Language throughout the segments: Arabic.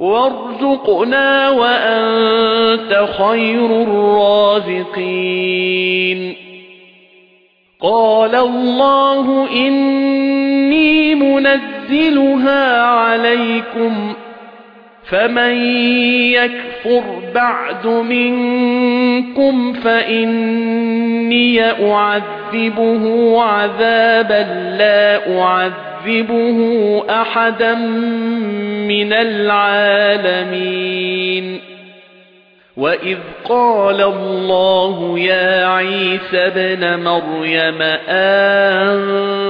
وارزقنا وأنت خير الرازقين. قال الله إني منزلها عليكم. فمن يكفر بعد منكم فإني أعذبه عذابا لا أعذبه أحدا من العالمين. وَإِذْ قَالَ اللَّهُ يَا عِيسَى ابْنَ مَرْيَمَ أَنْتَ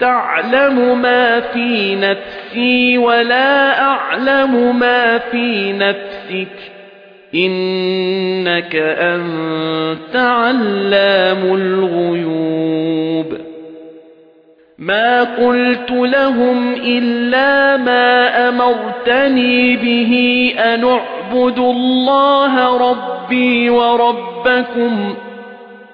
تعلم ما في نفسي ولا أعلم ما في نفسك. إنك أنت علام الغيوب. ما قلت لهم إلا ما أمرتني به أن اعبدوا الله ربي وربكم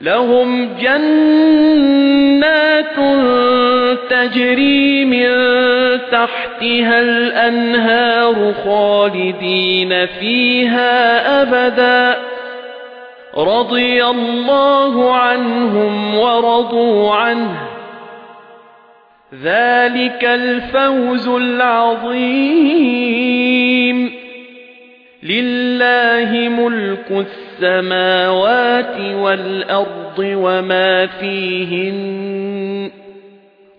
لهم جنات تجري من تحتها الأنهار خالدين فيها أبدا. رضي الله عنهم ورضوا عنه. ذلك الفوز العظيم. لله ملك السماوات والأرض وما فيهن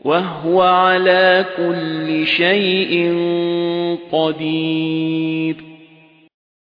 وهو على كل شيء قدير